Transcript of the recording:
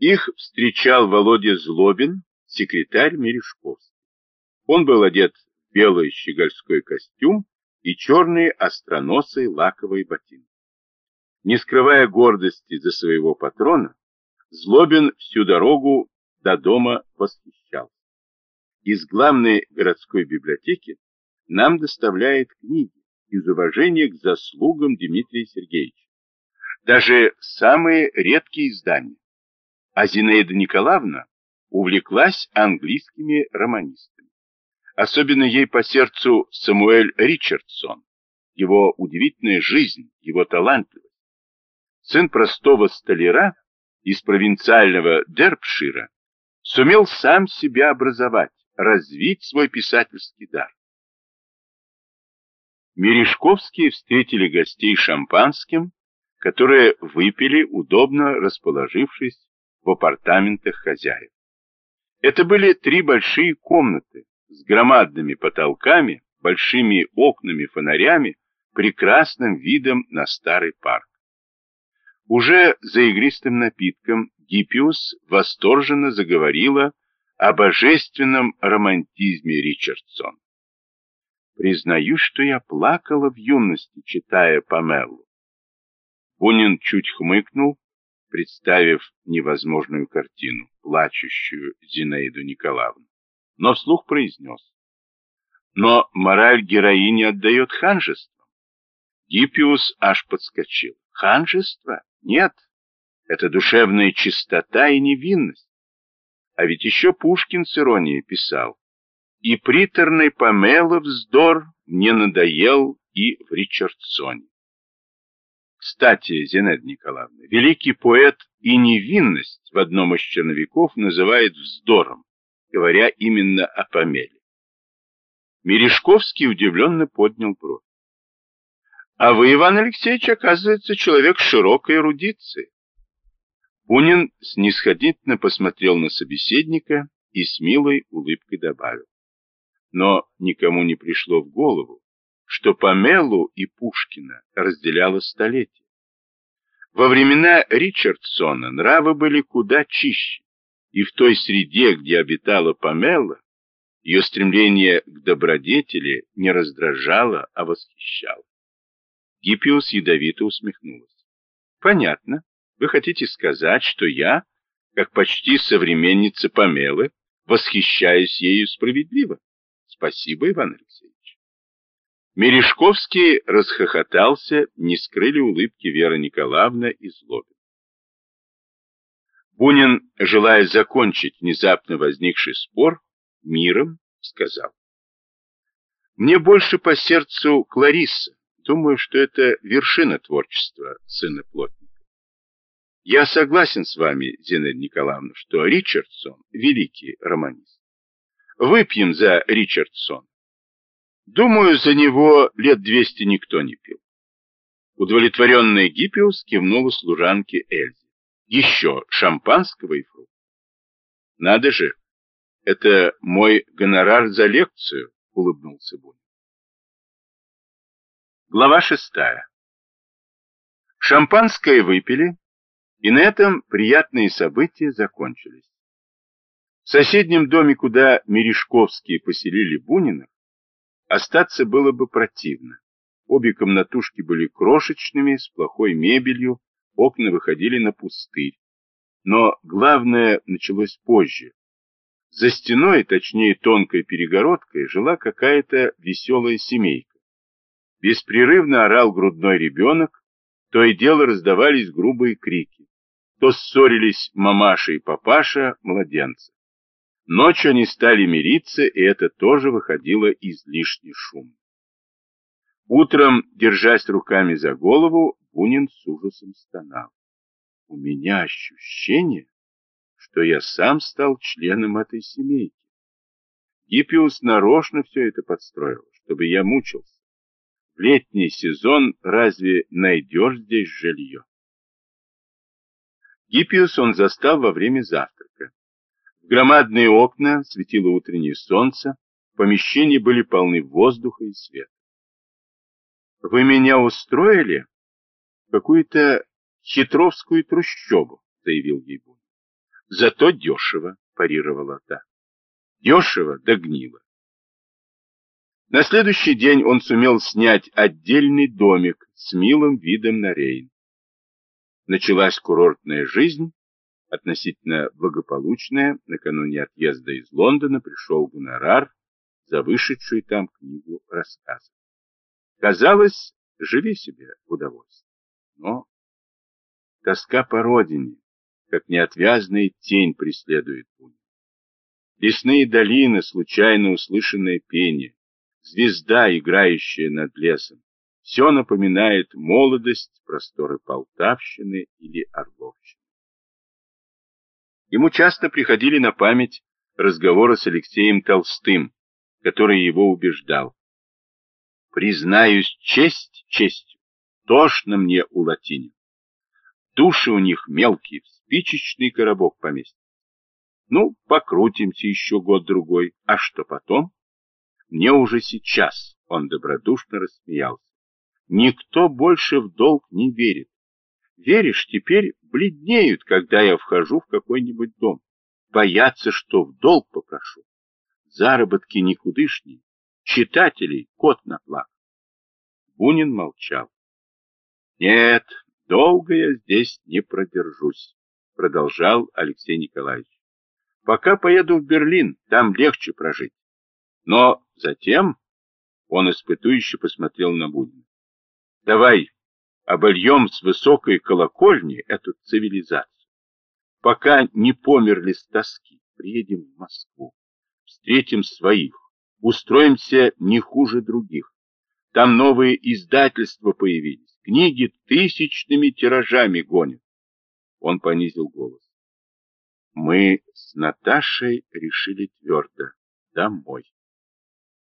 Их встречал Володя Злобин, секретарь Мережковский. Он был одет в белый щегольской костюм и черные остроносые лаковые ботинки. Не скрывая гордости за своего патрона, Злобин всю дорогу до дома восхищался. Из главной городской библиотеки нам доставляет книги из уважения к заслугам Дмитрия Сергеевича. Даже самые редкие издания. А Зинаида Николаевна увлеклась английскими романистами. Особенно ей по сердцу Самуэль Ричардсон, его удивительная жизнь, его талантливость. Сын простого столяра из провинциального Дербшира сумел сам себя образовать, развить свой писательский дар. Мережковские встретили гостей шампанским, которые выпили, удобно расположившись в апартаментах хозяев. Это были три большие комнаты с громадными потолками, большими окнами-фонарями, прекрасным видом на старый парк. Уже за игристым напитком Гиппиус восторженно заговорила о божественном романтизме Ричардсон. Признаюсь, что я плакала в юности, читая Памеллу. Бунин чуть хмыкнул, представив невозможную картину, плачущую Зинаиду Николаевну, но вслух произнес. Но мораль героини отдает ханжеством. Гиппиус аж подскочил. Ханжество? Нет, это душевная чистота и невинность. А ведь еще Пушкин с иронией писал. И приторный Памела вздор мне надоел и в Ричардсоне. Кстати, Зинаида Николаевна, великий поэт и невинность в одном из черновиков называет вздором, говоря именно о Памеле. Мережковский удивленно поднял бровь. А вы, Иван Алексеевич, оказывается, человек широкой эрудиции. Бунин снисходительно посмотрел на собеседника и с милой улыбкой добавил. Но никому не пришло в голову, что Памелу и Пушкина разделяло столетие. Во времена Ричардсона нравы были куда чище, и в той среде, где обитала Памела, ее стремление к добродетели не раздражало, а восхищало. Гиппиус ядовито усмехнулась. Понятно. Вы хотите сказать, что я, как почти современница Памелы, восхищаюсь ею справедливо? Спасибо, Иван Алексеевич. Мережковский расхохотался, не скрыли улыбки Вера Николаевна и Злобин. Бунин, желая закончить внезапно возникший спор, миром сказал. Мне больше по сердцу Кларисса. Думаю, что это вершина творчества сына плотника. Я согласен с вами, Зинаида Николаевна, что Ричардсон – великий романист. Выпьем за Ричардсон. Думаю, за него лет двести никто не пил. Удовлетворенный Гиппиус кивнула служанке Эльзе. Еще шампанского и фруктов. Надо же, это мой гонорар за лекцию, улыбнулся Бунин. Глава шестая. Шампанское выпили, и на этом приятные события закончились. В соседнем доме, куда Мережковские поселили Бунина, Остаться было бы противно. Обе комнатушки были крошечными, с плохой мебелью, окна выходили на пустырь. Но главное началось позже. За стеной, точнее тонкой перегородкой, жила какая-то веселая семейка. Беспрерывно орал грудной ребенок, то и дело раздавались грубые крики. То ссорились мамаша и папаша, младенцы. Ночью они стали мириться, и это тоже выходило излишне шум. Утром, держась руками за голову, Бунин с ужасом стонал. У меня ощущение, что я сам стал членом этой семейки. Гиппиус нарочно все это подстроил, чтобы я мучился. В летний сезон разве найдешь здесь жилье? Гиппиус он застал во время завтрака громадные окна светило утреннее солнце, помещения были полны воздуха и света. «Вы меня устроили? Какую-то хитровскую трущобу», — заявил Ейбун. Зато дешево, парировала та. Дешево да гнило. На следующий день он сумел снять отдельный домик с милым видом на Рейн. Началась курортная жизнь, относительно благополучная. Накануне отъезда из Лондона пришел гонорар за вышедшую там книгу рассказов. Казалось, живи себе в удовольствие. Но тоска по родине, как неотвязная тень преследует Бунина. Лесные долины, случайно услышанное пение, звезда, играющая над лесом, все напоминает молодость, просторы Полтавщины или Орловщины. Ему часто приходили на память разговоры с Алексеем Толстым, который его убеждал. Признаюсь, честь честью, тошно мне у латинин. Души у них мелкие, в спичечный коробок поместят. Ну, покрутимся еще год-другой, а что потом? Мне уже сейчас, он добродушно рассмеялся. Никто больше в долг не верит. Веришь, теперь бледнеют, когда я вхожу в какой-нибудь дом. Боятся, что в долг попрошу. Заработки никудышние. Читателей кот наплакал. Бунин молчал. Нет, долго я здесь не продержусь, продолжал Алексей Николаевич. Пока поеду в Берлин, там легче прожить. Но затем он испытующе посмотрел на Бунина. Давай обольем с высокой колокольни эту цивилизацию. Пока не померли с тоски, приедем в Москву, встретим своих, устроимся не хуже других. Там новые издательства появились, книги тысячными тиражами гонят. Он понизил голос. Мы с Наташей решили твердо домой.